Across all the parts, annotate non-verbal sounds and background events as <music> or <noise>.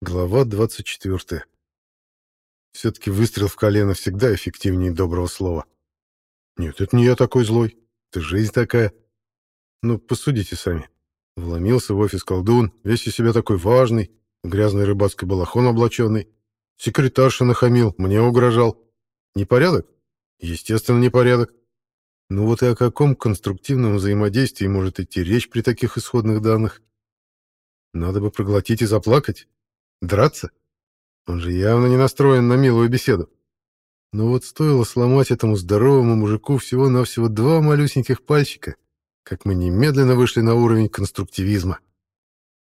Глава 24. Все-таки выстрел в колено всегда эффективнее доброго слова. Нет, это не я такой злой. Это жизнь такая. Ну, посудите сами. Вломился в офис колдун, весь из себя такой важный, грязный рыбацкий балахон облаченный. Секретарша нахамил, мне угрожал. Непорядок? Естественно, непорядок. Ну вот и о каком конструктивном взаимодействии может идти речь при таких исходных данных? Надо бы проглотить и заплакать. Драться? Он же явно не настроен на милую беседу. Но вот стоило сломать этому здоровому мужику всего-навсего два малюсеньких пальчика, как мы немедленно вышли на уровень конструктивизма.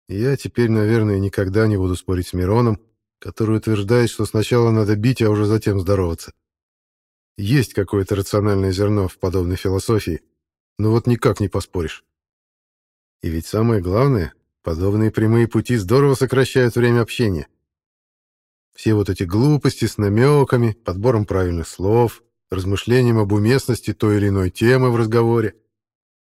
я теперь, наверное, никогда не буду спорить с Мироном, который утверждает, что сначала надо бить, а уже затем здороваться. Есть какое-то рациональное зерно в подобной философии, но вот никак не поспоришь. И ведь самое главное, подобные прямые пути здорово сокращают время общения. Все вот эти глупости с намеками, подбором правильных слов, размышлением об уместности той или иной темы в разговоре.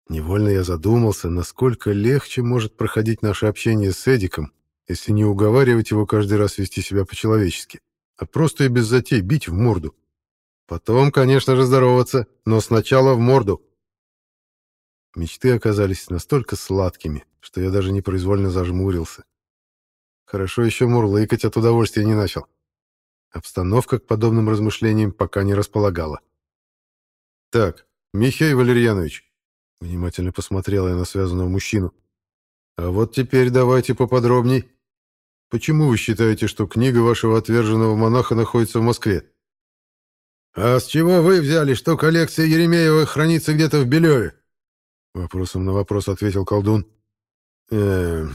Невольно я задумался, насколько легче может проходить наше общение с Эдиком, если не уговаривать его каждый раз вести себя по-человечески, а просто и без затей бить в морду. Потом, конечно же, здороваться, но сначала в морду. Мечты оказались настолько сладкими, что я даже непроизвольно зажмурился. Хорошо еще мурлыкать от удовольствия не начал. Обстановка к подобным размышлениям пока не располагала. «Так, Михей Валерьянович», — внимательно посмотрел я на связанного мужчину, «а вот теперь давайте поподробней. Почему вы считаете, что книга вашего отверженного монаха находится в Москве?» «А с чего вы взяли, что коллекция Еремеева хранится где-то в Белеве?» Вопросом на вопрос ответил колдун. Э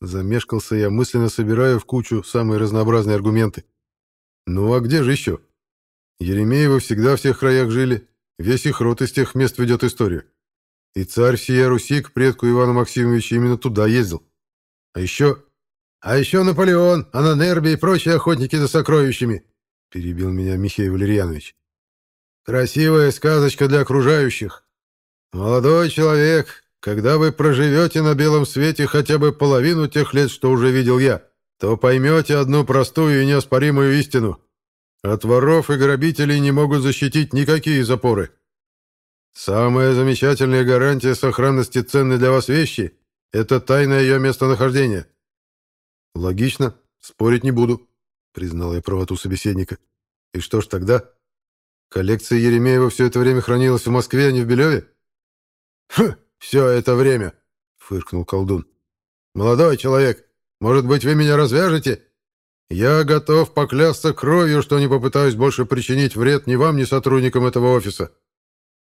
Замешкался я, мысленно собираю в кучу самые разнообразные аргументы. «Ну а где же еще? Еремеевы всегда в тех краях жили, весь их род из тех мест ведет историю. И царь всея Руси к предку Ивана Максимовича именно туда ездил. А еще... А еще Наполеон, Ананерби и прочие охотники за сокровищами перебил меня Михей Валерьянович. Красивая сказочка для окружающих. Молодой человек, когда вы проживете на белом свете хотя бы половину тех лет, что уже видел я, то поймете одну простую и неоспоримую истину. От воров и грабителей не могут защитить никакие запоры. Самая замечательная гарантия сохранности ценной для вас вещи — это тайна ее местонахождения. Логично, спорить не буду. — признал я правоту собеседника. «И что ж тогда? Коллекция Еремеева все это время хранилась в Москве, а не в Белеве?» «Хм, все это время!» — фыркнул колдун. «Молодой человек, может быть, вы меня развяжете? Я готов поклясться кровью, что не попытаюсь больше причинить вред ни вам, ни сотрудникам этого офиса.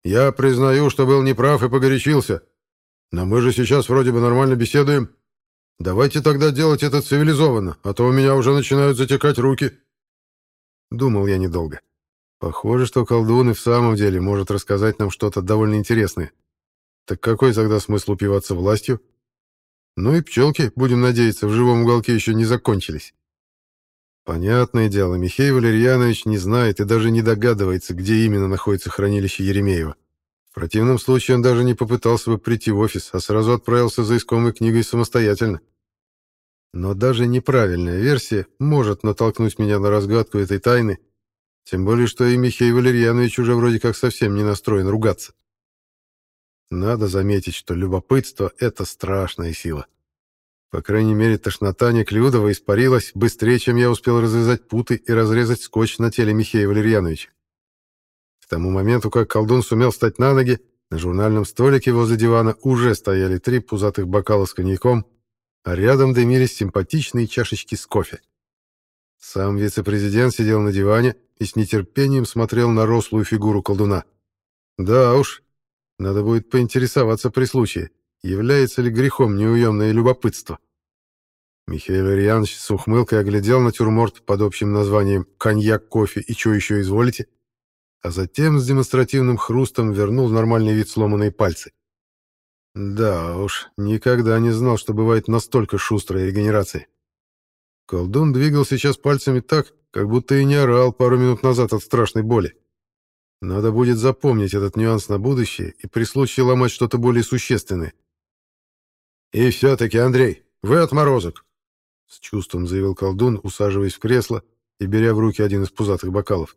Я признаю, что был неправ и погорячился. Но мы же сейчас вроде бы нормально беседуем. Давайте тогда делать это цивилизованно, а то у меня уже начинают затекать руки. Думал я недолго. Похоже, что колдун и в самом деле может рассказать нам что-то довольно интересное. Так какой тогда смысл упиваться властью? Ну и пчелки, будем надеяться, в живом уголке еще не закончились. Понятное дело, Михей Валерьянович не знает и даже не догадывается, где именно находится хранилище Еремеева. В противном случае он даже не попытался бы прийти в офис, а сразу отправился за искомой книгой самостоятельно. Но даже неправильная версия может натолкнуть меня на разгадку этой тайны, тем более что и Михей Валерьянович уже вроде как совсем не настроен ругаться. Надо заметить, что любопытство — это страшная сила. По крайней мере, тошнота Неклюдова испарилась быстрее, чем я успел развязать путы и разрезать скотч на теле Михея Валерьяновича тому моменту, как колдун сумел встать на ноги, на журнальном столике возле дивана уже стояли три пузатых бокала с коньяком, а рядом дымились симпатичные чашечки с кофе. Сам вице-президент сидел на диване и с нетерпением смотрел на рослую фигуру колдуна. Да уж, надо будет поинтересоваться при случае, является ли грехом неуемное любопытство. Михаил Ильянович с ухмылкой оглядел натюрморт под общим названием «Коньяк, кофе и что еще изволите?» а затем с демонстративным хрустом вернул нормальный вид сломанные пальцы. Да уж, никогда не знал, что бывает настолько шустрая регенерация. Колдун двигал сейчас пальцами так, как будто и не орал пару минут назад от страшной боли. Надо будет запомнить этот нюанс на будущее и при случае ломать что-то более существенное. «И все-таки, Андрей, вы отморозок!» с чувством заявил колдун, усаживаясь в кресло и беря в руки один из пузатых бокалов.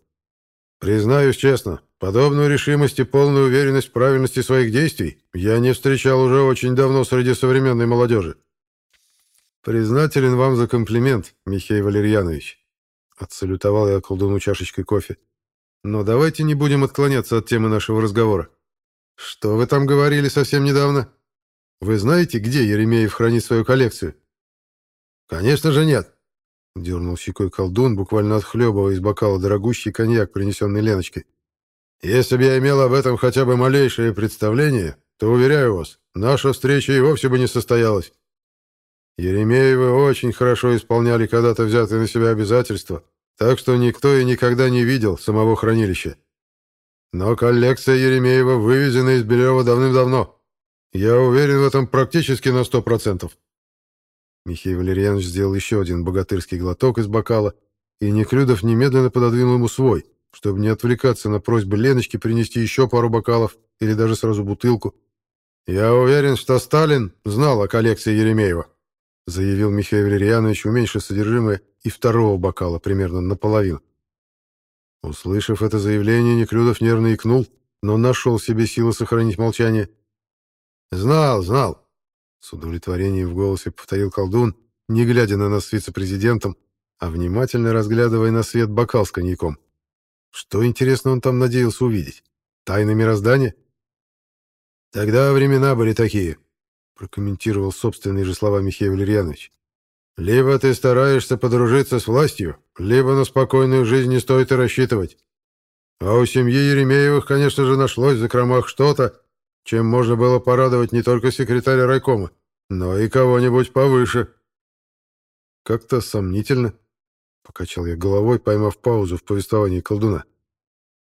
Признаюсь честно, подобную решимость и полную уверенность в правильности своих действий я не встречал уже очень давно среди современной молодежи. Признателен вам за комплимент, Михей Валерьянович. Отсалютовал я колдуну чашечкой кофе. Но давайте не будем отклоняться от темы нашего разговора. Что вы там говорили совсем недавно? Вы знаете, где Еремеев хранит свою коллекцию? Конечно же нет, дернул щекой колдун, буквально отхлебывая из бокала дорогущий коньяк, принесенный Леночкой. Если бы я имел об этом хотя бы малейшее представление, то, уверяю вас, наша встреча и вовсе бы не состоялась. Еремеевы очень хорошо исполняли когда-то взятые на себя обязательства, так что никто и никогда не видел самого хранилища. Но коллекция Еремеева вывезена из Белева давным-давно. Я уверен в этом практически на сто процентов. Михаил Валерьянович сделал еще один богатырский глоток из бокала, и Неклюдов немедленно пододвинул ему свой, чтобы не отвлекаться на просьбы Леночки принести еще пару бокалов или даже сразу бутылку. «Я уверен, что Сталин знал о коллекции Еремеева», заявил Михаил Валерьянович, уменьшив содержимое и второго бокала примерно наполовину. Услышав это заявление, Неклюдов нервно икнул, но нашел себе силы сохранить молчание. «Знал, знал. С удовлетворением в голосе повторил колдун, не глядя на нас с вице-президентом, а внимательно разглядывая на свет бокал с коньяком. Что, интересно, он там надеялся увидеть? Тайны мироздания? Тогда времена были такие, прокомментировал собственные же слова Михаил Валерьянович. Либо ты стараешься подружиться с властью, либо на спокойную жизнь не стоит и рассчитывать. А у семьи Еремеевых, конечно же, нашлось в закромах что-то, чем можно было порадовать не только секретаря райкома, но и кого-нибудь повыше. Как-то сомнительно, покачал я головой, поймав паузу в повествовании колдуна.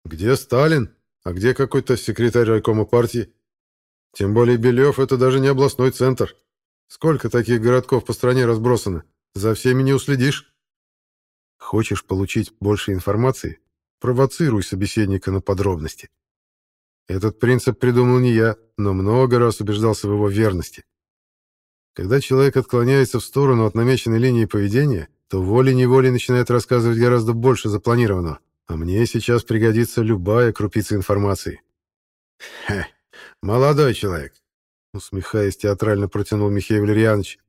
Где Сталин, а где какой-то секретарь райкома партии? Тем более Белев — это даже не областной центр. Сколько таких городков по стране разбросано? За всеми не уследишь. Хочешь получить больше информации? Провоцируй собеседника на подробности. Этот принцип придумал не я, но много раз убеждался в его верности. Когда человек отклоняется в сторону от намеченной линии поведения, то волей-неволей начинает рассказывать гораздо больше запланированного, а мне сейчас пригодится любая крупица информации. «Хе, молодой человек», — усмехаясь, театрально протянул Михаил Валерьянович,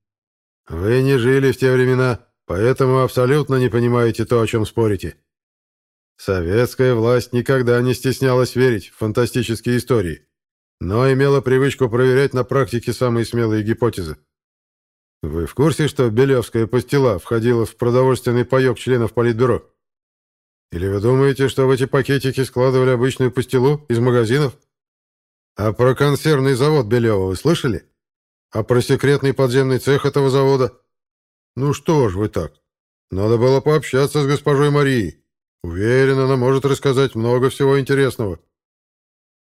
«вы не жили в те времена, поэтому абсолютно не понимаете то, о чем спорите. Советская власть никогда не стеснялась верить в фантастические истории, но имела привычку проверять на практике самые смелые гипотезы. Вы в курсе, что Белевская пастила входила в продовольственный паёк членов Политбюро? Или вы думаете, что в эти пакетики складывали обычную пастилу из магазинов? А про консервный завод Белева вы слышали? А про секретный подземный цех этого завода? Ну что ж вы так? Надо было пообщаться с госпожой Марией. Уверен, она может рассказать много всего интересного.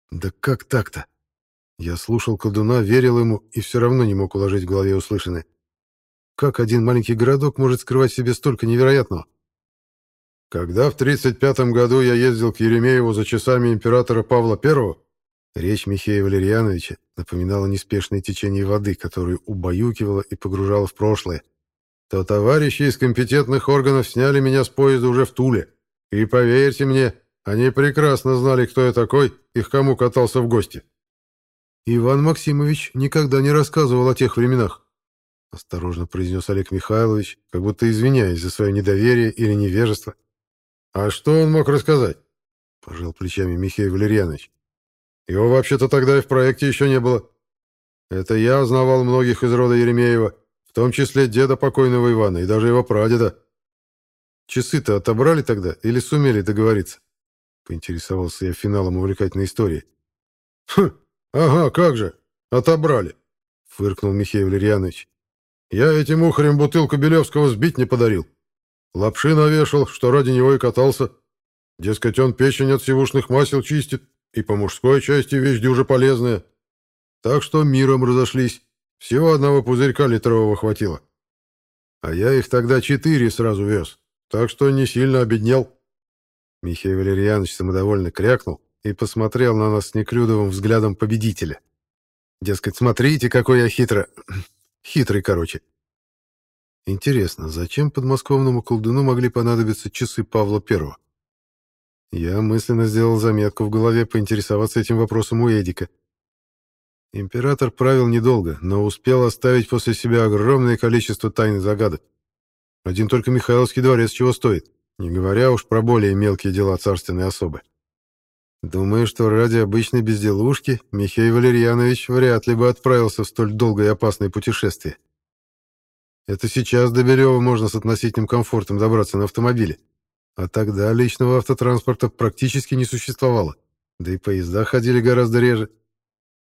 Да как так-то? Я слушал колдуна, верил ему и все равно не мог уложить в голове услышанное. Как один маленький городок может скрывать себе столько невероятного? Когда в 35-м году я ездил к Еремееву за часами императора Павла I, речь Михея Валерьяновича напоминала неспешное течение воды, которую убаюкивала и погружала в прошлое, то товарищи из компетентных органов сняли меня с поезда уже в Туле. И поверьте мне, они прекрасно знали, кто я такой и к кому катался в гости. Иван Максимович никогда не рассказывал о тех временах, осторожно произнес Олег Михайлович, как будто извиняясь за свое недоверие или невежество. А что он мог рассказать? пожал плечами Михаил Валерьянович. Его вообще-то тогда и в проекте еще не было. Это я знавал многих из рода Еремеева, в том числе деда покойного Ивана и даже его прадеда. Часы-то отобрали тогда или сумели договориться? Поинтересовался я финалом увлекательной истории. Хм, ага, как же, отобрали, фыркнул Михаил Валерьянович. Я этим ухарем бутылку Белевского сбить не подарил. Лапши навешал, что ради него и катался. Дескать, он печень от сивушных масел чистит, и по мужской части вещь дюже полезная. Так что миром разошлись. Всего одного пузырька литрового хватило. А я их тогда четыре сразу вез. Так что не сильно обеднел. Михаил Валерьянович самодовольно крякнул и посмотрел на нас с Некрюдовым взглядом победителя. Дескать, смотрите, какой я хитро... <clears throat> Хитрый, короче. Интересно, зачем подмосковному колдуну могли понадобиться часы Павла I? Я мысленно сделал заметку в голове поинтересоваться этим вопросом у Эдика. Император правил недолго, но успел оставить после себя огромное количество тайн и загадок. Один только Михайловский дворец чего стоит, не говоря уж про более мелкие дела царственной особы. Думаю, что ради обычной безделушки Михаил Валерьянович вряд ли бы отправился в столь долгое и опасное путешествие. Это сейчас до Белева можно с относительным комфортом добраться на автомобиле. А тогда личного автотранспорта практически не существовало. Да и поезда ходили гораздо реже.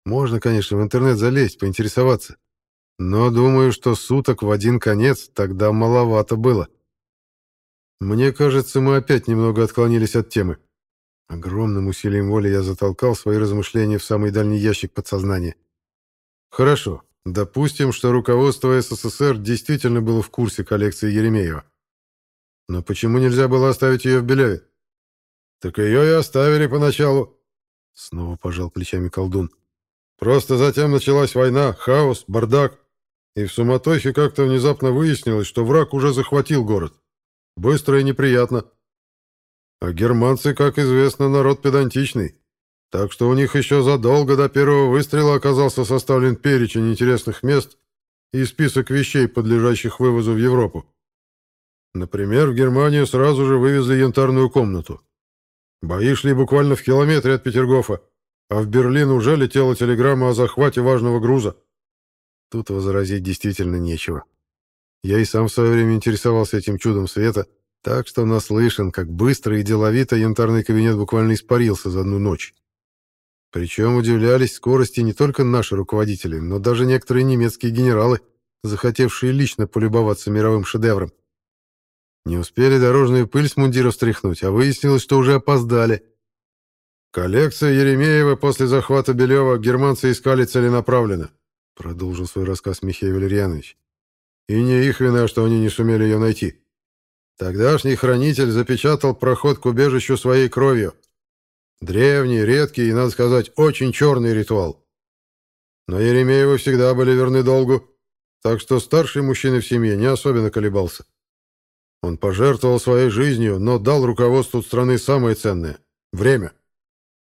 Можно, конечно, в интернет залезть, поинтересоваться. Но думаю, что суток в один конец тогда маловато было. Мне кажется, мы опять немного отклонились от темы. Огромным усилием воли я затолкал свои размышления в самый дальний ящик подсознания. Хорошо, допустим, что руководство СССР действительно было в курсе коллекции Еремеева. Но почему нельзя было оставить ее в Беляве? Так ее и оставили поначалу. Снова пожал плечами колдун. Просто затем началась война, хаос, бардак. И в суматохе как-то внезапно выяснилось, что враг уже захватил город. Быстро и неприятно. А германцы, как известно, народ педантичный. Так что у них еще задолго до первого выстрела оказался составлен перечень интересных мест и список вещей, подлежащих вывозу в Европу. Например, в Германию сразу же вывезли янтарную комнату. Бои шли буквально в километре от Петергофа, а в Берлин уже летела телеграмма о захвате важного груза. Тут возразить действительно нечего. Я и сам в свое время интересовался этим чудом света, так что наслышан, как быстро и деловито янтарный кабинет буквально испарился за одну ночь. Причем удивлялись скорости не только наши руководители, но даже некоторые немецкие генералы, захотевшие лично полюбоваться мировым шедевром. Не успели дорожную пыль с мундиров стряхнуть, а выяснилось, что уже опоздали. «Коллекция Еремеева после захвата Белева германцы искали целенаправленно», продолжил свой рассказ Михаил Валерьянович. «И не их вина, что они не сумели ее найти. Тогдашний хранитель запечатал проход к убежищу своей кровью. Древний, редкий и, надо сказать, очень черный ритуал. Но Еремеевы всегда были верны долгу, так что старший мужчина в семье не особенно колебался. Он пожертвовал своей жизнью, но дал руководству страны самое ценное — время.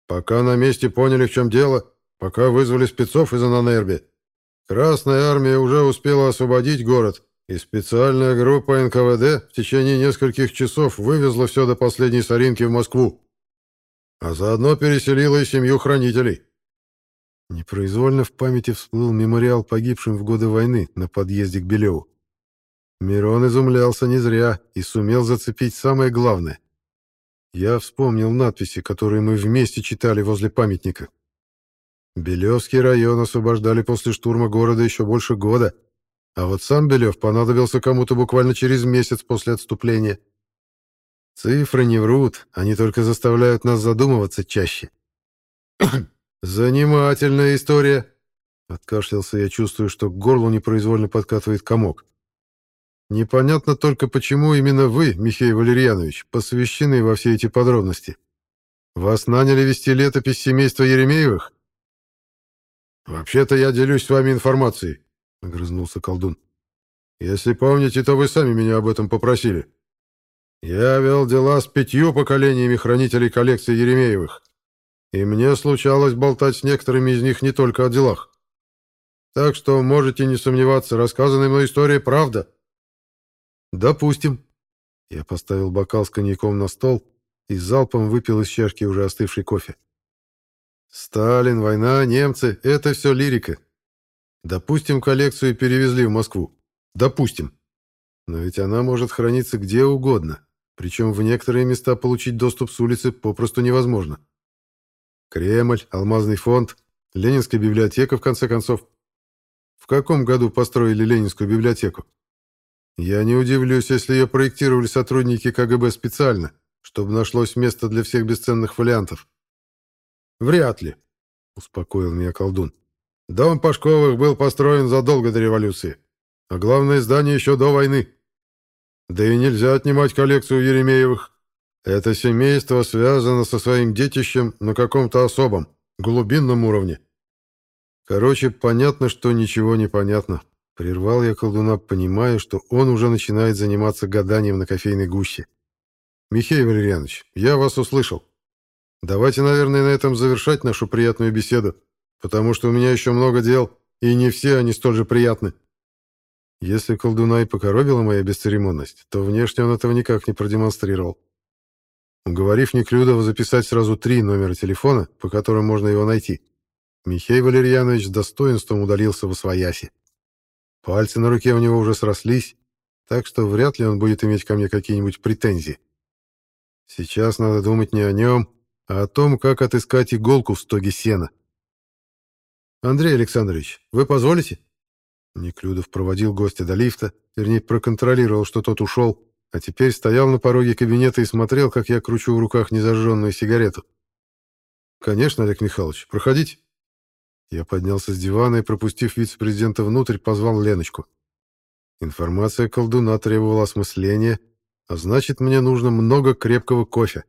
Пока на месте поняли, в чем дело, пока вызвали спецов из Ананерби, Красная армия уже успела освободить город, и специальная группа НКВД в течение нескольких часов вывезла все до последней соринки в Москву. А заодно переселила и семью хранителей. Непроизвольно в памяти всплыл мемориал погибшим в годы войны на подъезде к Белеву. Мирон изумлялся не зря и сумел зацепить самое главное. Я вспомнил надписи, которые мы вместе читали возле памятника. Белевский район освобождали после штурма города еще больше года, а вот сам Белев понадобился кому-то буквально через месяц после отступления. Цифры не врут, они только заставляют нас задумываться чаще. <clears throat> «Занимательная история», — откашлялся я, чувствую, что к горлу непроизвольно подкатывает комок. Непонятно только, почему именно вы, Михаил Валерьянович, посвящены во все эти подробности. Вас наняли вести летопись семейства Еремеевых? Вообще-то я делюсь с вами информацией, огрызнулся колдун. Если помните, то вы сами меня об этом попросили. Я вел дела с пятью поколениями хранителей коллекции Еремеевых, и мне случалось болтать с некоторыми из них не только о делах. Так что можете не сомневаться, рассказанная мной история правда. «Допустим». Я поставил бокал с коньяком на стол и залпом выпил из чашки уже остывший кофе. «Сталин, война, немцы — это все лирика. Допустим, коллекцию перевезли в Москву. Допустим. Но ведь она может храниться где угодно, причем в некоторые места получить доступ с улицы попросту невозможно. Кремль, Алмазный фонд, Ленинская библиотека, в конце концов. В каком году построили Ленинскую библиотеку? Я не удивлюсь, если ее проектировали сотрудники КГБ специально, чтобы нашлось место для всех бесценных фолиантов. Вряд ли, успокоил меня колдун. Дом Пашковых был построен задолго до революции, а главное здание еще до войны. Да и нельзя отнимать коллекцию Еремеевых. Это семейство связано со своим детищем на каком-то особом, глубинном уровне. Короче, понятно, что ничего не понятно. Прервал я колдуна, понимая, что он уже начинает заниматься гаданием на кофейной гуще. «Михаил Валерьянович, я вас услышал. Давайте, наверное, на этом завершать нашу приятную беседу, потому что у меня еще много дел, и не все они столь же приятны». Если колдуна и покоробила моя бесцеремонность, то внешне он этого никак не продемонстрировал. Уговорив Неклюдова записать сразу три номера телефона, по которым можно его найти, Михей Валерьянович с достоинством удалился в освояси. Пальцы на руке у него уже срослись, так что вряд ли он будет иметь ко мне какие-нибудь претензии. Сейчас надо думать не о нем, а о том, как отыскать иголку в стоге сена. «Андрей Александрович, вы позволите?» Неклюдов проводил гостя до лифта, вернее, проконтролировал, что тот ушел, а теперь стоял на пороге кабинета и смотрел, как я кручу в руках незажженную сигарету. «Конечно, Олег Михайлович, проходите». Я поднялся с дивана и, пропустив вице-президента внутрь, позвал Леночку. Информация колдуна требовала осмысления, а значит, мне нужно много крепкого кофе.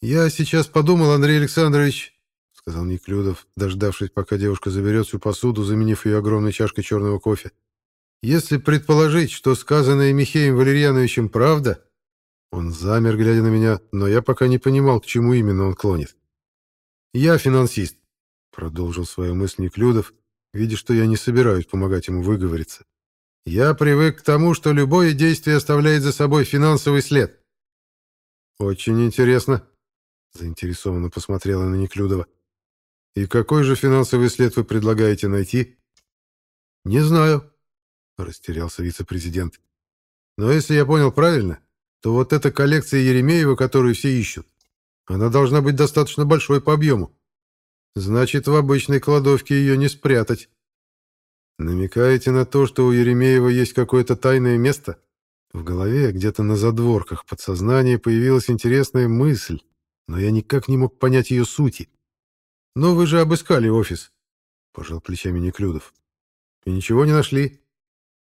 «Я сейчас подумал, Андрей Александрович», — сказал Неклюдов, дождавшись, пока девушка заберет всю посуду, заменив ее огромной чашкой черного кофе. «Если предположить, что сказанное Михеем Валерьяновичем правда...» Он замер, глядя на меня, но я пока не понимал, к чему именно он клонит. «Я финансист. Продолжил свою мысль Неклюдов, видя, что я не собираюсь помогать ему выговориться. «Я привык к тому, что любое действие оставляет за собой финансовый след». «Очень интересно», — заинтересованно посмотрела на Неклюдова. «И какой же финансовый след вы предлагаете найти?» «Не знаю», — растерялся вице-президент. «Но если я понял правильно, то вот эта коллекция Еремеева, которую все ищут, она должна быть достаточно большой по объему. Значит, в обычной кладовке ее не спрятать. Намекаете на то, что у Еремеева есть какое-то тайное место? В голове, где-то на задворках подсознания, появилась интересная мысль, но я никак не мог понять ее сути. «Но вы же обыскали офис», — пожал плечами Неклюдов. «И ничего не нашли.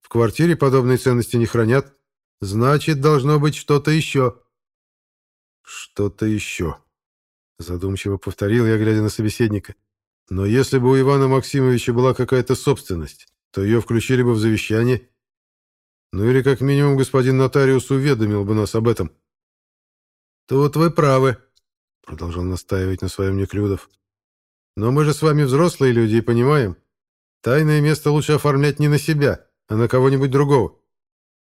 В квартире подобные ценности не хранят. Значит, должно быть что-то еще». «Что-то еще», Задумчиво повторил я, глядя на собеседника. Но если бы у Ивана Максимовича была какая-то собственность, то ее включили бы в завещание. Ну или как минимум господин нотариус уведомил бы нас об этом. «Тут вы правы», — продолжал настаивать на своем Неклюдов. «Но мы же с вами взрослые люди и понимаем, тайное место лучше оформлять не на себя, а на кого-нибудь другого.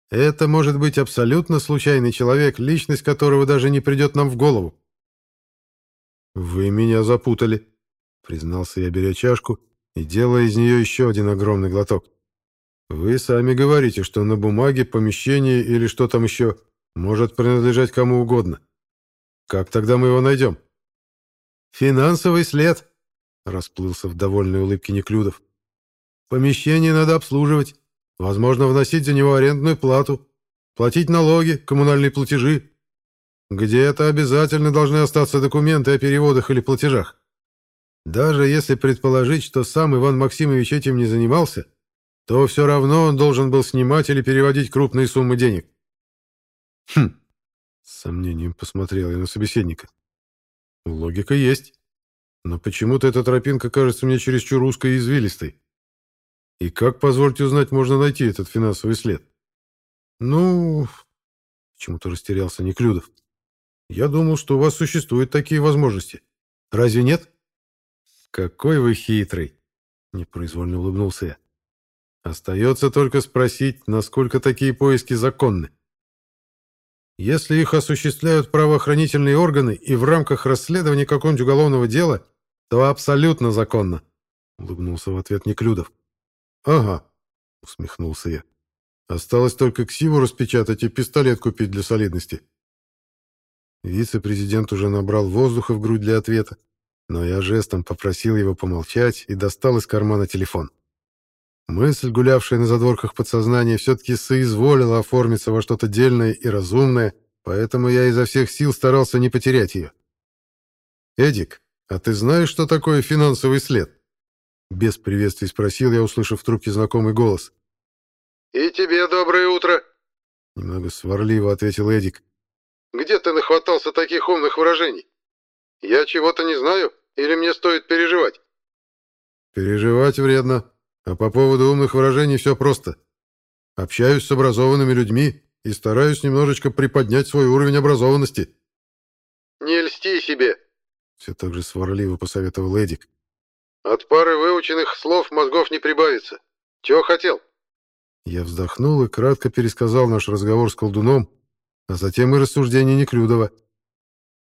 Это может быть абсолютно случайный человек, личность которого даже не придет нам в голову. «Вы меня запутали», — признался я, беря чашку и делая из нее еще один огромный глоток. «Вы сами говорите, что на бумаге помещение или что там еще может принадлежать кому угодно. Как тогда мы его найдем?» «Финансовый след», — расплылся в довольной улыбке Неклюдов. «Помещение надо обслуживать, возможно, вносить за него арендную плату, платить налоги, коммунальные платежи, где-то обязательно должны остаться документы о переводах или платежах. Даже если предположить, что сам Иван Максимович этим не занимался, то все равно он должен был снимать или переводить крупные суммы денег. Хм, с сомнением посмотрел я на собеседника. Логика есть. Но почему-то эта тропинка кажется мне чересчур узкой и извилистой. И как, позвольте узнать, можно найти этот финансовый след? Ну, почему-то растерялся Неклюдов. Я думал, что у вас существуют такие возможности. Разве нет? Какой вы хитрый, непроизвольно улыбнулся я. Остается только спросить, насколько такие поиски законны. Если их осуществляют правоохранительные органы и в рамках расследования какого-нибудь уголовного дела, то абсолютно законно, улыбнулся в ответ Неклюдов. Ага, усмехнулся я. Осталось только ксиву распечатать и пистолет купить для солидности. Вице-президент уже набрал воздуха в грудь для ответа, но я жестом попросил его помолчать и достал из кармана телефон. Мысль, гулявшая на задворках подсознания, все-таки соизволила оформиться во что-то дельное и разумное, поэтому я изо всех сил старался не потерять ее. «Эдик, а ты знаешь, что такое финансовый след?» Без приветствий спросил я, услышав в трубке знакомый голос. «И тебе доброе утро!» Немного сварливо ответил Эдик. Где ты нахватался таких умных выражений? Я чего-то не знаю или мне стоит переживать?» «Переживать вредно», А по поводу умных выражений все просто. Общаюсь с образованными людьми и стараюсь немножечко приподнять свой уровень образованности. «Не льсти себе!» Все так же сварливо посоветовал Эдик. «От пары выученных слов мозгов не прибавится. Чего хотел?» Я вздохнул и кратко пересказал наш разговор с колдуном, а затем и рассуждение Неклюдова.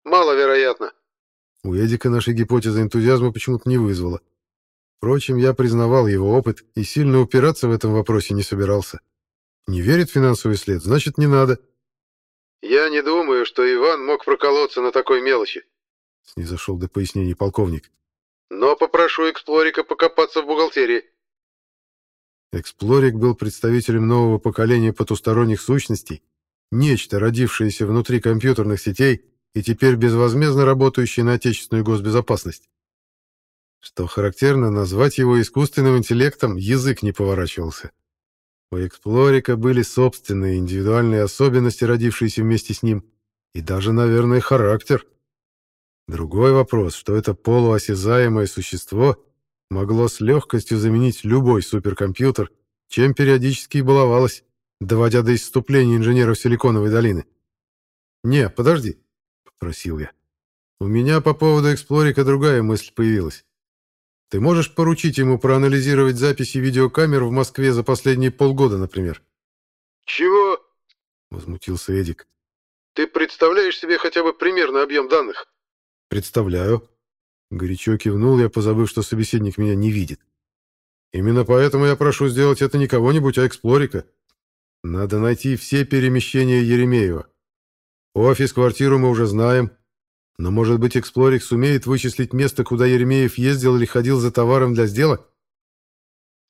«Маловероятно». У Эдика наша гипотеза энтузиазма почему-то не вызвала. Впрочем, я признавал его опыт и сильно упираться в этом вопросе не собирался. Не верит в финансовый след, значит, не надо. «Я не думаю, что Иван мог проколоться на такой мелочи», — снизошел до пояснений полковник. «Но попрошу Эксплорика покопаться в бухгалтерии». Эксплорик был представителем нового поколения потусторонних сущностей, нечто, родившееся внутри компьютерных сетей и теперь безвозмездно работающее на отечественную госбезопасность. Что характерно, назвать его искусственным интеллектом язык не поворачивался. У Эксплорика были собственные индивидуальные особенности, родившиеся вместе с ним, и даже, наверное, характер. Другой вопрос, что это полуосязаемое существо могло с легкостью заменить любой суперкомпьютер, чем периодически и баловалось, доводя до исступления инженеров Силиконовой долины. «Не, подожди», — попросил я. «У меня по поводу Эксплорика другая мысль появилась. Ты можешь поручить ему проанализировать записи видеокамер в Москве за последние полгода, например?» «Чего?» — возмутился Эдик. «Ты представляешь себе хотя бы примерный объем данных?» «Представляю». Горячо кивнул я, позабыв, что собеседник меня не видит. «Именно поэтому я прошу сделать это не кого-нибудь, а Эксплорика. Надо найти все перемещения Еремеева. Офис-квартиру мы уже знаем, но, может быть, Эксплорик сумеет вычислить место, куда Еремеев ездил или ходил за товаром для сделок?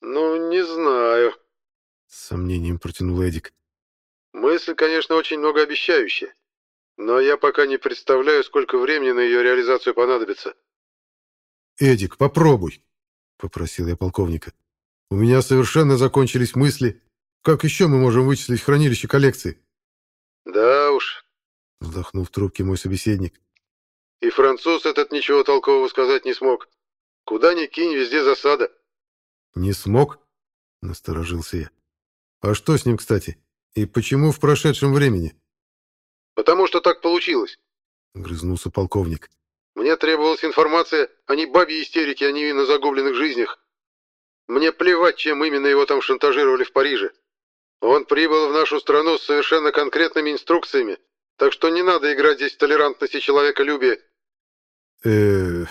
«Ну, не знаю», — с сомнением протянул Эдик. «Мысль, конечно, очень многообещающая, но я пока не представляю, сколько времени на ее реализацию понадобится». «Эдик, попробуй», — попросил я полковника. «У меня совершенно закончились мысли. Как еще мы можем вычислить хранилище коллекции?» «Да уж», — вздохнул в трубке мой собеседник. И француз этот ничего толкового сказать не смог. Куда ни кинь, везде засада. Не смог? Насторожился я. А что с ним, кстати? И почему в прошедшем времени? Потому что так получилось. Грызнулся полковник. Мне требовалась информация о не бабьей истерике о невинно загубленных жизнях. Мне плевать, чем именно его там шантажировали в Париже. Он прибыл в нашу страну с совершенно конкретными инструкциями, так что не надо играть здесь в толерантность и человеколюбие э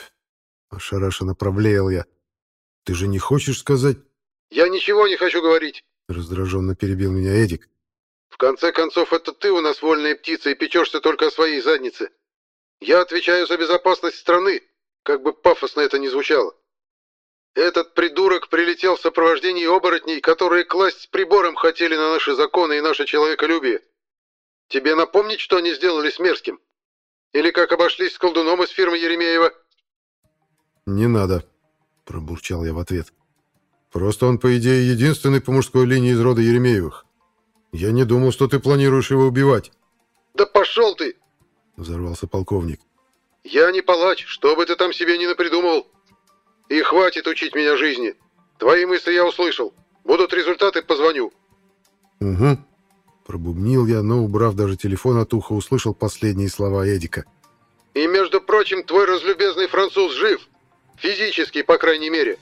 ошарашенно проблеял я. «Ты же не хочешь сказать...» «Я ничего не хочу говорить!» Раздраженно перебил меня Эдик. «В конце концов, это ты у нас вольная птица и печешься только о своей заднице. Я отвечаю за безопасность страны, как бы пафосно это ни звучало. Этот придурок прилетел в сопровождении оборотней, которые класть с прибором хотели на наши законы и наше человеколюбие. Тебе напомнить, что они сделали с Мерзким?» Или как обошлись с колдуном из фирмы Еремеева?» «Не надо», — пробурчал я в ответ. «Просто он, по идее, единственный по мужской линии из рода Еремеевых. Я не думал, что ты планируешь его убивать». «Да пошел ты!» — взорвался полковник. «Я не палач, что бы ты там себе не напридумывал. И хватит учить меня жизни. Твои мысли я услышал. Будут результаты, позвоню». «Угу», Пробубнил я, но, убрав даже телефон от уха, услышал последние слова Эдика. «И, между прочим, твой разлюбезный француз жив. Физически, по крайней мере.